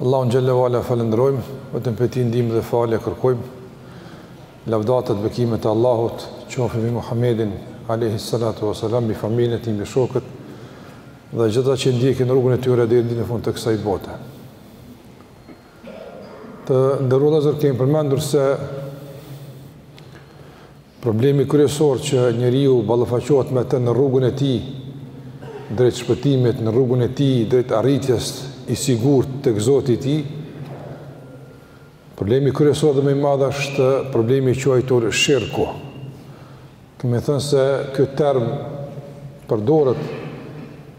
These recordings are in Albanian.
Allahun xhelle ue ala e falënderojmë, vetëm prej Tij ndihmë dhe falje kërkojmë. Lavdatat dhe bekimet e Allahut qofshin mbi Muhamedin alaihi salatu wasalam, mbi familjen e tij, mbi shokët dhe gjithë ata që ndjekin rrugën e tyre deri në fund të kësaj bote. Të nderuar vëllezër, kemi përmendur se Problemi kryesor që njeriu ballafaqohet me të në rrugën e tij drejt shpëtimit, në rrugën e tij drejt arritjes i sigurt tek Zoti i tij, problemi kryesor dhe më i madh është problemi i quajtur shirku. Kemi thënë se ky term përdoret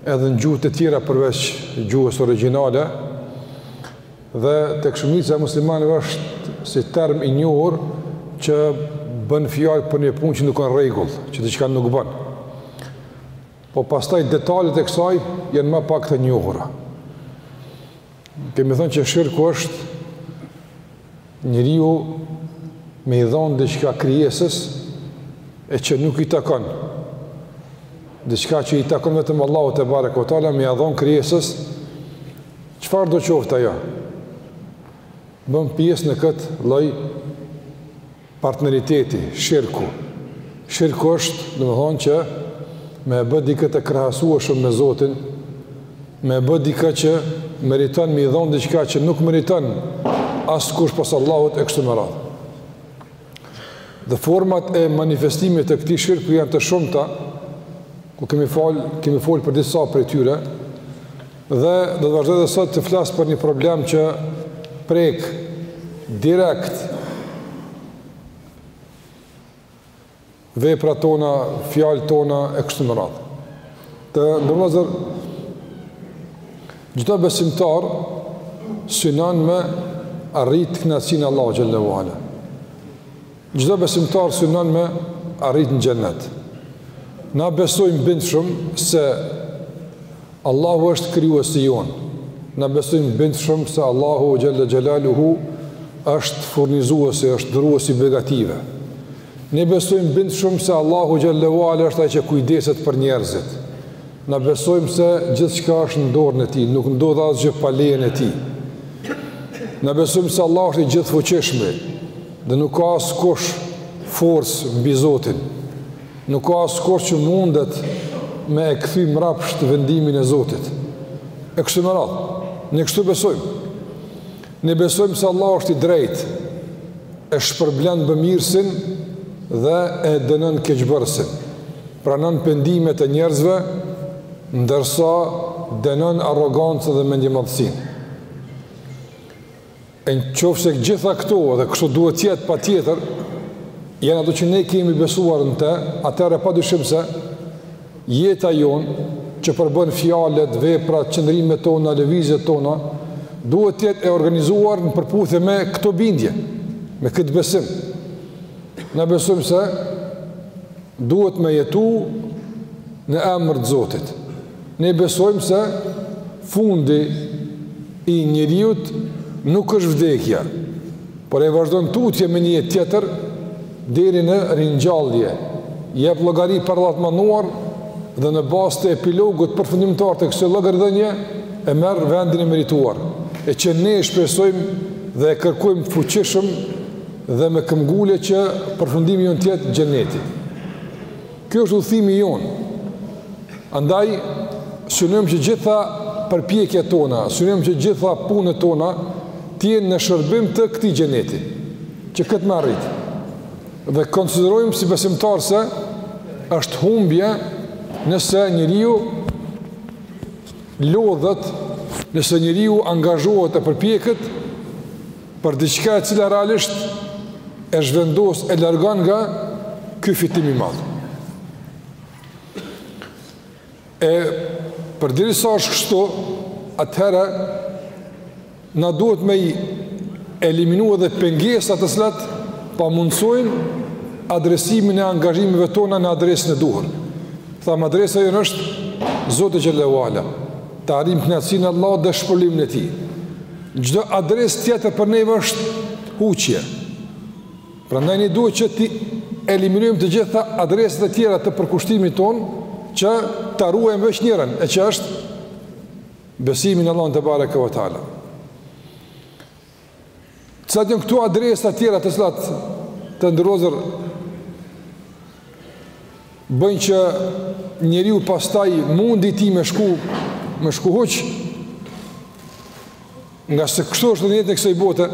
edhe në gjuhë të tjera përveç gjuhës origjinale, Dhe tek shumica e muslimanëve është si term i njohur që bën fjalë për një punë që nuk është në rregull, që diçka nuk bën. Po pastaj detalet e kësaj janë më pak të njohura. Kemi thënë që shirku është njeriu me i dhon diçka krijesës e që nuk i takon. Diçka që i takon vetëm Allahut tebareke ue teala, me ia dhon krijesës Çfarë do qoftë ajo, bën pjesë në këtë lloj partneriteti, shirku. Shirku është, domethonë që me e bë dikë të krahasueshëm me Zotin, me e bë dikë që meriton me i dhon diçka që nuk meriton askush pas Allahut e kështu me radhë. Dhe format e manifestimit të këtij shirku janë të shumta, ku kemi fol për disa prej tyre, Dhe do të vazhdoj edhe sot të flas për një problem që prek direkt vepra tona, fjalë tona e kështu me radhë. Të nderuar vëllezër, çdo besimtar synon me arrit kënaqësinë e Allahut xhelle ue ala. Çdo besimtar synon me arrit në xhennet. Na besojmë bindshëm se Allahu është krijuesi jonë. Na besojmë bindshëm se Allahu xhelle xhelaluhu është furnizuesi, është dhuruesi i begative. Ne besojmë bindshëm se Allahu xhelle ue ala është ai që kujdeset për njerëzit. Na besojmë se gjithçka është në dorën e tij, nuk ndodh asgjë pa lejen e tij. Na besojmë se Allahu është i gjithëfuqishmi, Dhe nuk ka askush forcë mbi Zotin. Nuk ka askush që mundet me e kthy mbrapsht vendimin e Zotit. E kështu me radhë. Ne kështu besojmë. Ne besojmë se Allah është i drejtë. E shpërblen bëmirësin dhe e dënon keqbërësin. Pranon pendimet e njerëzve, ndërsa dënon arrogancën dhe mendjemadhësinë. E në qofë se gjitha këto dhe kështu duhet të jetë patjetër, janë ato që ne kemi besuar në te, atëherë pa dyshim se jeta jonë që përbën fjalët, veprat, qëndrimet tona, lëvizjet tona, duhet të jetë e organizuar në përputhje me këto bindje, me këtë besim. Ne besojmë se duhet me jetu në emër të Zotit. Ne besojmë se fundi i njeriut nuk është vdekja, por e vazhdon tutje me një jetë tjetër deri në ringjallje, jep llogari para Allahut të madhëruar dhe në bazë të epilogut përfundimtar të kësaj llogaridhënieje e merr vendin e merituar, e që ne e shpresojmë dhe e kërkojmë fuqishëm dhe me këmbëngulje që përfundimi jonë të jetë Xheneti. Ky është udhëtimi jonë. Andaj synojmë që gjitha përpjekjet tona, synojmë që gjitha punët tona të jenë në shërbim të këtij xheneti, që këtë me arrit. Dhe konsiderojmë si besimtarë se është humbje nëse njeriu lodhet, nëse njeriu angazhohet e përpjeket, Për diçka e cila realisht e zhvendos e largon nga ky fitim i madh. E përderisa është kështu, atëherë na duhet me i eliminu edhe pengesat të cilat pamundësojnë adresimin e angazhimeve tona në adresën e duhur. Thamë adresa jonë është Zoti xhele ue ala, ta arrijmë kënaqësinë e Allahut dhe shpërblimin e tij. Çdo adresë tjetër për neve është huqje. Prandaj ne duhet që t'i eliminojmë të gjitha adresat e tjera të përkushtimit tonë që ta ruajmë veç njërën, e që është besimi në Allahun tebareke ue teala. Cilat janë këto adresat tjera të cilat, të nderuar vëllezër bëjnë që njeriu pastaj mundi ti me shku, me shku huq, ngase kështu është n'jetën e kësaj bote,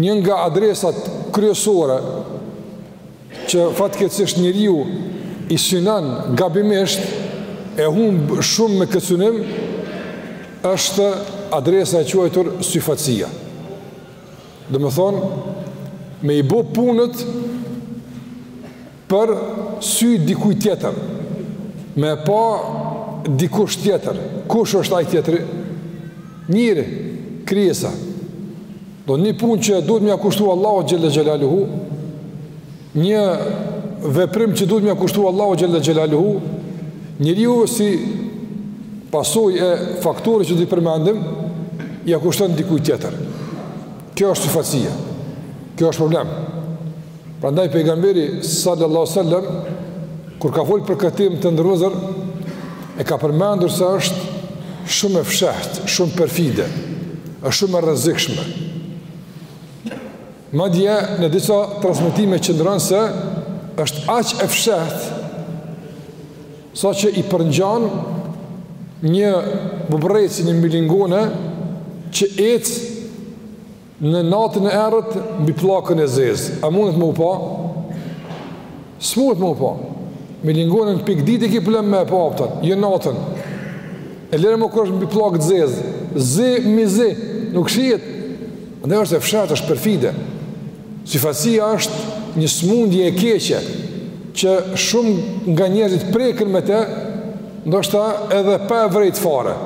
një nga adresat kryesore që fatkeqësisht njeriu i synon gabimisht e humb shumë me këtë synim është adresa e quajtur syfaqësia. Domethënë, me i bo punët për sy dikuj tjetër, me e pa dikush tjetër, kush është ai tjetri? Njeri, krijesa. Pra një punë që duhet me ia kushtu Allahut Xhele Xhelaluhu, Një veprim që duhet m'ia kushtu Allahut Xhele Xhelaluhu, njeriu si pasojë e faktorëve që do i përmendim, ia kushton dikuj tjetër. Kjo është syfaqësia. Kjo është problem. Prandaj pejgamberi sallallahu sallam, kur ka folë për këtë, të nderuar vëllezër, e ka përmendur se është shumë e fshehtë, shumë perfide, është shumë e rrezikshme. Madje në disa transmetime qëndron se është aq e fshehtë saqë i përngjan një buburreci një milingone që ec në natën e errët mbi pllakën e zezë. A mundet me u pa? S'mundet me u pa. Milingonen pikë dite ki problem me pa aftën, jo natën. E lere ma kur është mbi pllakë të zezë. Zi mi zi, nuk shihet. Andaj është e fshehtë, është perfide. Syfaqësia është një smundje e keqe, që shumë nga njerëzit preken me te, ndoshta edhe pa e vrejt fare.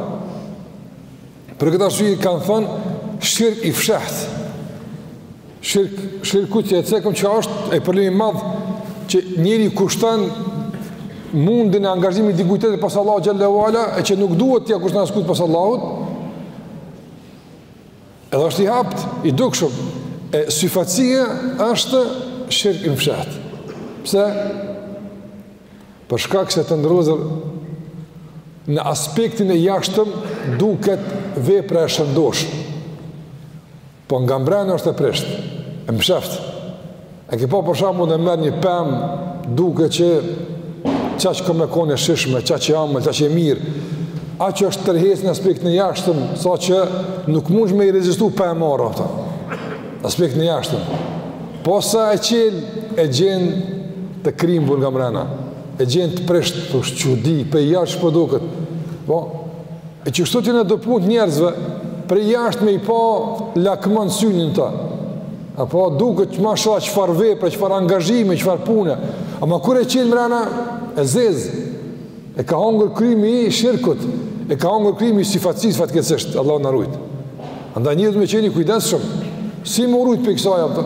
Për këtë arsye i kanë thënë, shirk i fshehtë. Shirk, shirku që e cekëm që është ai përlimi i madh, që njeri i kushton mundin e angazhimi dikujt tjetër pos Allahut Xhele ue Ala, e që nuk duhet t'ia kushton askujt pos Allahut, Edhe është i hapt, i dukshëm. E syfaqësia është shirk i mshefht. Pse? Për shkak se të nderuar në aspektin e jashtëm duket vepra e shëndoshë. Po nga mbrenda është e prishtë, e msheftë. E ke pa për shembull e merr një pemë duket që qaq ka me kon e shijshme, qaq e amël, qaq e mirë, aq është tërheqëse n'aspektin e jashtëm, saqë nuk mund me i rezistu pa e marrë, atë, n'aspektin e jashtëm. Po sa e çel, e gjen të krimbur nga mrena, e gjen të prisht, çudi, prej jashtë po duket. Po, e qështu janë do punë të njerëzve, prej jashtë me i pa lakmon synin të, Apo duket mashallah çfarë vepre, çfarë angazhimi, çfarë pune. Ama kur e çel mrena, e zezë, e ka hongër krimi i shirkut, e ka hongër krimi i syfaqësisë, fatkeqësisht, Allahu na rujt. Andaj njeriu me qenë i kujdesshëm, si m'u rujt prej kësaj, apo.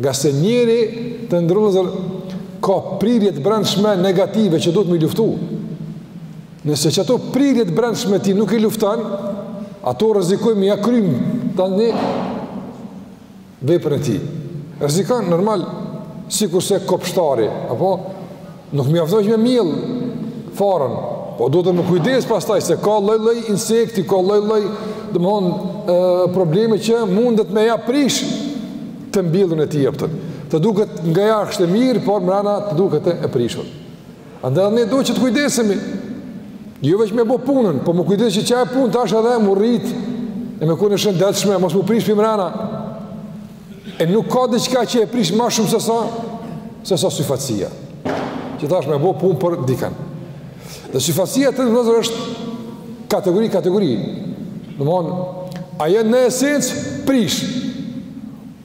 Ngase njeriu, të nderuar vëllezër, ka prirjet brendshme negative që duhet me luftu. Nëse qato prirjet e brendshme ti nuk i lufton, ato rrezikojnë me ia krym tani veprën e tij. Rrezikon normal, sikurse kopshtari, apo nuk mjafton veç me mjellë farën, po duhet m'u kujdes pastaj se ka lloj-lloj insekti, ka lloj-lloj domethonë probleme që mundet me ia prish të mbjellën e tij, apo jo. Të duket nga jashtë e mirë, por mrena të duket e prishur. Andaj ne duhet që të kujdesemi. Jo veç me bë punën, po m'u kujdes që qajo punë tash edhe m'u rrit. E me konë e shëndetshme, mos m'u prish pej mrena. E nuk ka diçka që e prish ma shumë se sa se sa syfaqësia. Që tash me bo punë për dikën. Dhe syfaqësia vëllezër është kategori kategori. Domthon, ajo në esencë prish.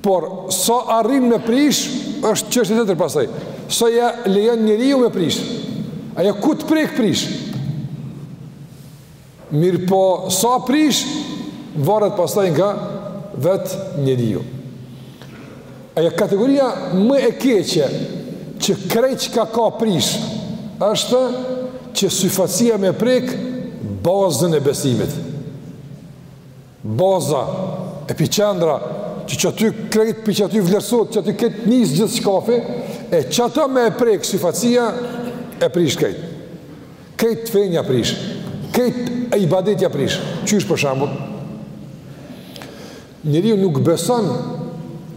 Por, sa arrin me prish, është çështje tjetër pastaj. Sa ja lejon njeriu me prish. Ajo ku të prek prish. Mirë po, sa prish, varet pastaj nga vetë njeriu. Ajo kategoria më e keqe, që krejt çka ka prish, është që syfaqësia me prek bazën e besimit. Baza, epiqendra, që qaty krejt pej qaty vlerësohet, qaty krejt nis gjithçkafi, e qato me e prek syfaqësia, e prish krejt. Krejt fenë ia prish, krejt ibadetet ia prish. Qysh për shembull? Njeriu nuk beson,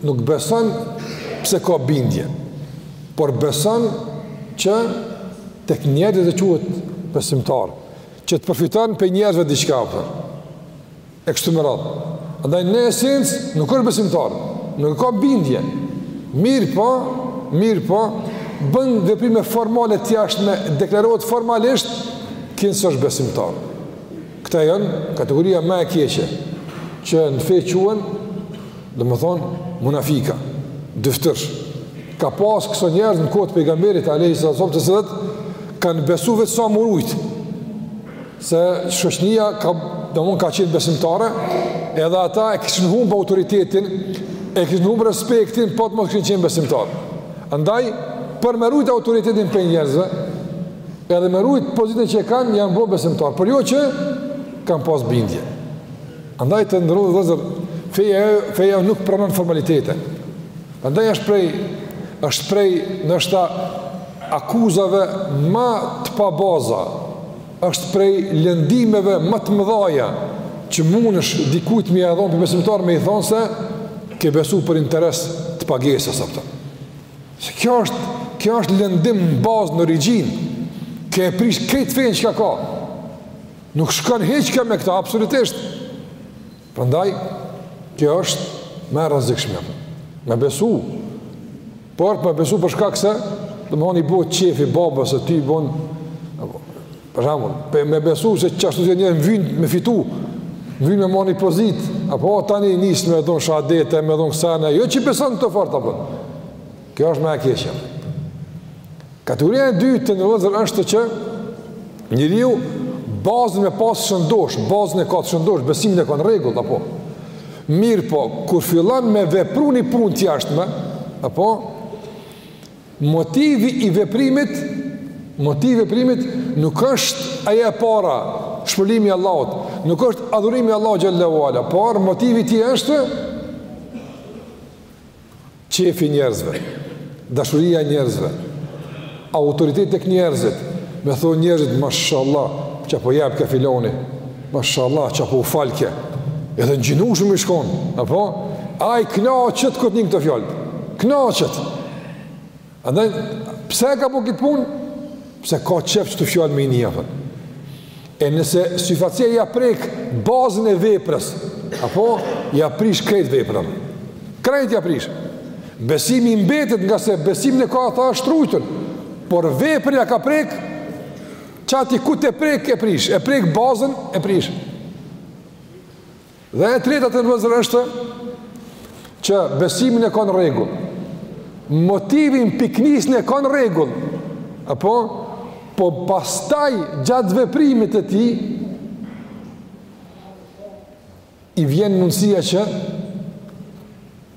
nuk beson pse ka bindje, por beson që tek njerëzit të quhet besimtar. Që të përfiton pej njerëzve diçka apo. E kështu me radhë. Andaj në esencë nuk është besimtar, nuk e ka bindje. Mirëpo, mirëpo, bën veprime formale të jashtme, deklarohet formalisht, kinse është besimtar. Këta janë kategoria ma e keqe që në fe quhen Domethonë, munafika, dyftyrësh, ka pas këso njerëz në kohë të pejgamberit, alejhi selam, të cilët kanë besu veç sa m'u rujt, se shoqnia ka, domethonë ka qenë besimtare, edhe ata e kishin humb autoritetin, e kishin humb respektin, po të mos kishin qenë besimtarë. Andaj, për me rujt autoritetin pej njerëzve, edhe me rujt pozitën që e kanë, janë bo besimtarë, por jo që kanë pas bindje. Andaj të nderuar vllezër, feja, feja nuk pranon formalitete. Andaj është prej, është prej ndoshta akuzave ma të pabaza, është prej lëndimeve ma të mëdhaja që mundesh dikujt me ia dhonë një besimtar me i thonë se ke besu për interes të pagesës. Apo. Se kjo është, kjo është lëndim në bazë, në origjinë, ke e prish krejt fenë çka ka. Nuk shkon hiç me këto absolutisht. Prandaj kjo është ma e rrezikshme. Me besu. Por me besu për shkak se do me ia bo qefin babës së tij, bon apo për shembull, me besu se qashtu i vyn me fitu, vyn me marrë ni pozitë, apo tani nis me dhon shehadete, me dhon kso sene, jo që i beson këto fort apo. Kjo është ma e keqja. Kategoria e dytë të nderuar vllezër është që njeriu bazën me pas shëndosh, bazën e ka të shëndosh, besimin e ka në rregull apo. Mirëpo, kur fillon me vepru një punë të jashtme, apo motivi i veprimit, motivi i veprimit nuk është ajo e para, shpërblimi i Allahut, nuk është adhurimi i Allahut xhele ue ala, por motivi i tij është qefi i njerëzve, dashuria e njerëzve, autoriteti tek njerëzit, me thonë njerëzit mashallah ça po jepke filoni, mashallah ça po u falke. Edhe ngjinueshëm i shkon, apo? Ai kënaqet kur t'nin këto fjalë. Kënaqet. Andaj, pse e ka bo këtë punë? Pse ka qef që këto fjalë me i ni, apo. E nëse syfaqësia ia prek bazën e veprës, apo, ia prish krejt veprën. Krejt ia prish. Besimi i mbetet ngase besimin e ka, ai asht rujtur, por veprën ia ka prek, qati ku ta prek e prish, e prek bazën e prish. Dhe e treta vllezër është që besimin e ka n'rregull. Motivin pikënisjen e ka n'rregull. Apo, po pastaj gjatë veprimit të tij, i vjen mundësia që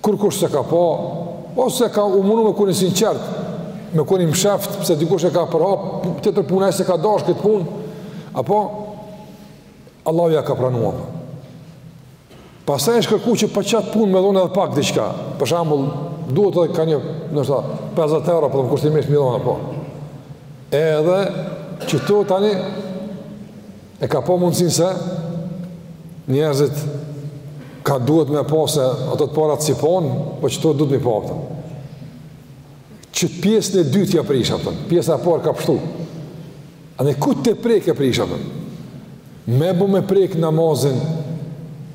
Kurrkush s'e ka pa, ose ka u munu me kon i sinqert, me kon i msheft, pse dikush e ka përhap, tjetër punë, ai s'e ka dash këtë punë, apo, Allahu ia ka pranua. Pastaj është kërku që për qat punë me dhon edhe pak diçka, për shembull, duhet edhe ka një, ndoshta, 50 euro, po themi kushtimisht m'i dhon, apo. Edhe, qitu tani, E ka pa mundësinë se njerëzit ka duhet me pa se ato të parat s'i panë, po qëto duhet me i pa, apo. Që pjesën e dytë ja prish, apo, pjesa e parë ka pshtu. Andaj ku të prekë e prish, apo? Me bu me prekë namazin,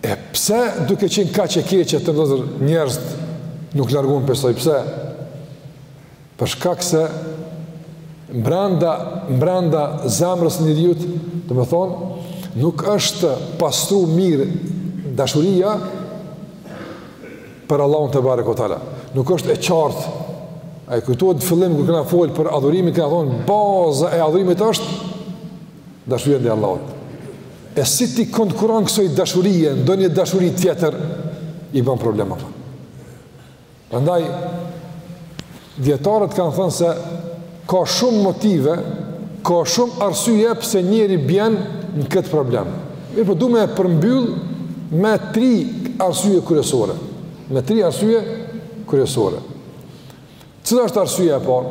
E pse duke qenë kaq e keqe vëllezër njerëzit nuk largohen prej saj, pse? Për shkak se mbrenda mbrenda zemrës së njeriu, domethonë, nuk është pastru mirë dashuria për Allahun tebareke ue teala. Nuk është e qartë. A ju kujtohet në fillim kur kena fol për adhurimin, kena thonë baza e adhurimit është dashuria ndaj Allahut. E si t'i konkurron kësaj dashurie, ndonjë dashuri tjetër, i bën probleme, apo. Prandaj, dijetarët kanë thënë se ka shumë motive, ka shumë arsye pse njeri bjen në këtë problem. Mirëpo po du me e përmbyll me tri arsye kryesore. Me tri arsye kryesore. Cila është arsyeja e parë?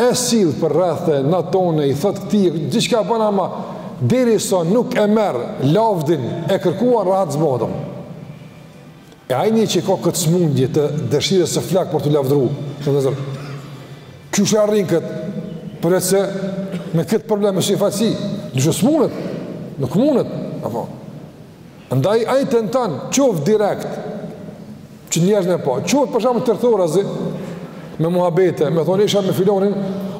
E sill përreth, na tone, i thot këtij, gjithçka bën ama derisa nuk e merr lavdin e kërkuar rahat s'bohet. E ai njeri që ka këtë smundje të dëshirës së flaktë për t'u lavdru, vëllezër, qysh e arrin këtë, përveç se me këtë problem e syfaqësi, në që s'munet, nuk munet, apo. Andaj, ai tenton, qoftë direkt, Që njerëzit me pa. Qoftë për shembull tërthorazi me muhabete, me thonë isha me filanin,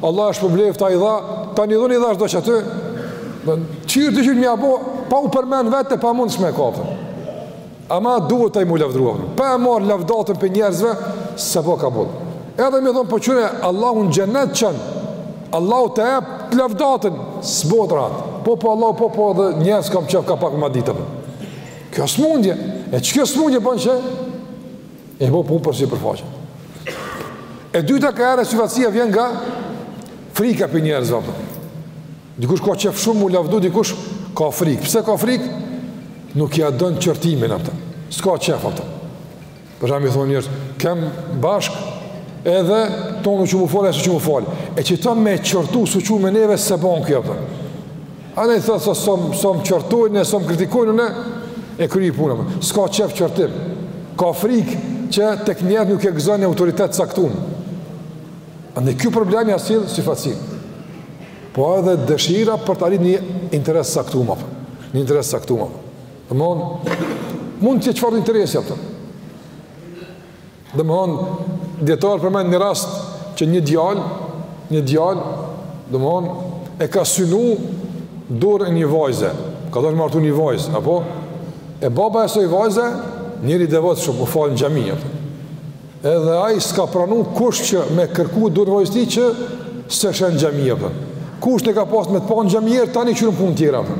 Allahu e shpërbleftë, ta i dha, ta një dhoni i dhash do që aty, dhe qyrë të qyrë mja bo, pa e përmend veten pa mund shme kapë. Ama duhet ai m'u lavdru, pa e marrë lavdatën prej njerëzve, se po ka bud. Edhe me thonë, po qëre, Allahu në xhenet qënë, Allahu të jep lavdatën, s'bohet rahat, po po Allah, po po edhe njerëzit kam qef ka pak ma ditëm. Kjo smundje, e që kjo smundje bën që e bo punën për sy, për faqe. E dyta ka herë syfaqësia vjen nga frika prej njerëzve, apo. Dikush ka qef shumë m'u lavdru, dikush ka frikë. Pse ka frikë? Nuk ja don qortimin, apo. S'ka qef, apo. Për shembull, i thonë njerëz, "Kem bashk edhe tanë çohen m'u fal, ai s'çohet m'u fal." E që thon me qortu s'u çu me neve s'e bon kjo apo. Andaj thot se sos më qortojnë e sos më kritikojnë e kryej punën. S'ka qef qortim. Ka frik që tek njerëz nuk e gëzon autoritet t'caktum. Andaj ky problem ja sjell syfaqësinë. Po edhe dëshira për të arritur një interes t'caktum apo. Një interes t'caktum apo. Domethonë, mund të jetë çfarë interesi apo. Domethonë, dijetarët përmendin një rast që një djalë, një djalë, domethonë, e ka synu dorën e një vajze, ka dashtë me martu një vajzë, apo? E baba i asaj vajze, njeri i devotshëm, u falë në xhami, apo. Edhe ai s'ka pranu kush që me kërku dorën e vajzës tij që s'e sheh në xhami, apo. Kusht e ka pasë me të pa në xhami, tani kqyren punë tjera, apo.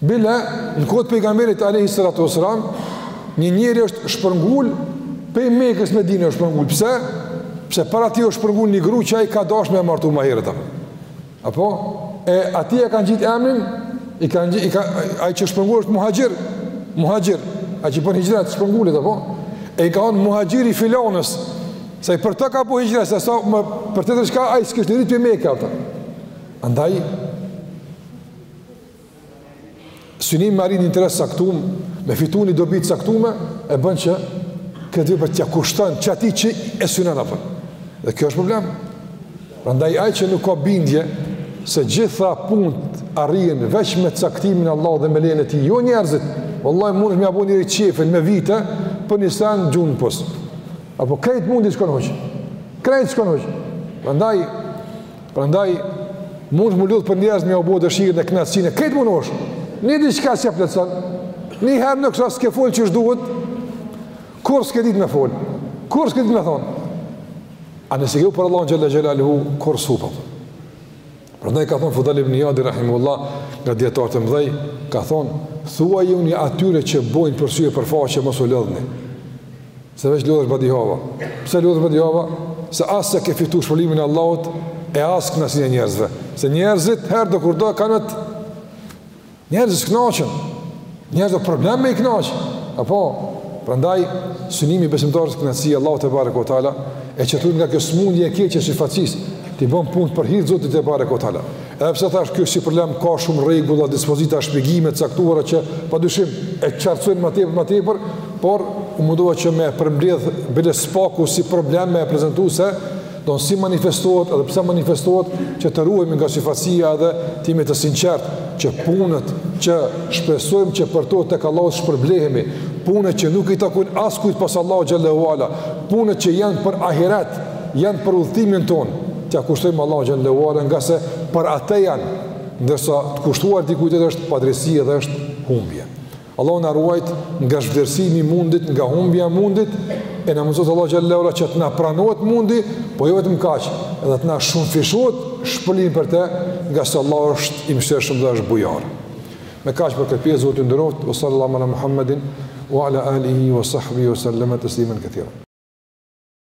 Bile, në kohë t' pejgamberit alejhi salatu ve selam, një njeri është shpërngul, pej Mekës n'Medine është shpërngul. Pse? Pse para tij është shpërngul një gru që ai ka dash me e martu ma herët. Apo? E atij ia kanë ngjitë emrin, ia kanë ngjitë, i ka, ai që shpërngulet është muhaxhir, muhaxhir, ai që bon hixhret shpërngulet, apo? E i ka thonë muhaxhir i filonës, se ai për të ka bo hixhret, se sa më, për të të shka, ai s'kështë një rritë për Meke, Andaj, Synimi me arrit një interes t'caktum, me fitu një dobi t'caktume, e bën që këtë vepër t'ia kushton që atij që e synon apo. Dhe kjo është problem. Prandaj ai që nuk ka bindje se gjitha punët arrihen veç me caktimin e Allahut dhe me lejen e tij, jo njerëzit, vallahi mundesh me ia bo njerit qejfin me vite për një sen t'gjun posht. Apo krejt mundi shkon huq. Krejt shkon huq. Prandaj, Prandaj mun m'u lodh për njerëz me ua bo dëshirën e kënaqësinë. Krejt mundohesh. Një diçka s'ia plotson. Një herë në kësaj s'ke fol qysh duhet. Kur s'ke ditë me fol. Kur s'ke ditë me thon. A nëse kjo për Allahun xhelle xhelaluhu kurrë s'hup. Prandaj ka thon Fudajl ibn Ijadi rahimehullah, nga dijetarët e mëdhej, ka thon thuajuni atyre që bojnë për sy e për faqe mos u lodhni. Se veç lodhesh badihava. Pse lodhesh badihava? Se as s'e ke fitu shpërblimin e Allahut e as kënaqësinë e njerëzve. Se njerëzit herë do kur do kanë atë njerëzit s'kënaqen. Njerëzit o problem me i kënaq. Apo prandaj synimi i besimtarit është kënaqësia e Allahut tebareke ve teala e që t'ruhet nga kjo smundje e keqe e syfaqësisë t'i bën punë për hir të Zotit tebareke ve teala. Edhe pse thash kjo si problem ka shumë rregulla, dispozita, shpjegime të caktuara që padyshim e qartësojnë më tepër më tepër, por u mundova që me përmbledh bile s'paku si problem me e prezantu se don si manifestohet edhe pse manifestohet që të ruhemi nga syfaqësia edhe të jemi të sinqertë që punët që shpresojmë që për to tek Allahu t'shpërblehemi, punët që nuk i takojnë askujt pos Allahut xhelle ve ala, punët që janë për ahiret, janë për udhëzimin tonë, t'ja kushtojmë Allahut xhelle ue ala ngase për atë janë, ndërsa t'ia kushtosh dikujt tjetër është padrejtësi dhe është humbje. Allahu na ruajt nga zhvlerësimi i mundit, nga humbja e mundit, e na mundësoftë Allahu xhelle ue ala që të na pranohet mundi, po jo vetëm kaq, edhe të na shumëfishohet shpërblimi për të, ngase Allahu është i mëshirshëm dhe është bujar. Me kaq për këtë pjesë Zoti ju nderoftë, sallallahu ala Muhammedin wa ala alihi wa sahbihi wa sallama taslima katira.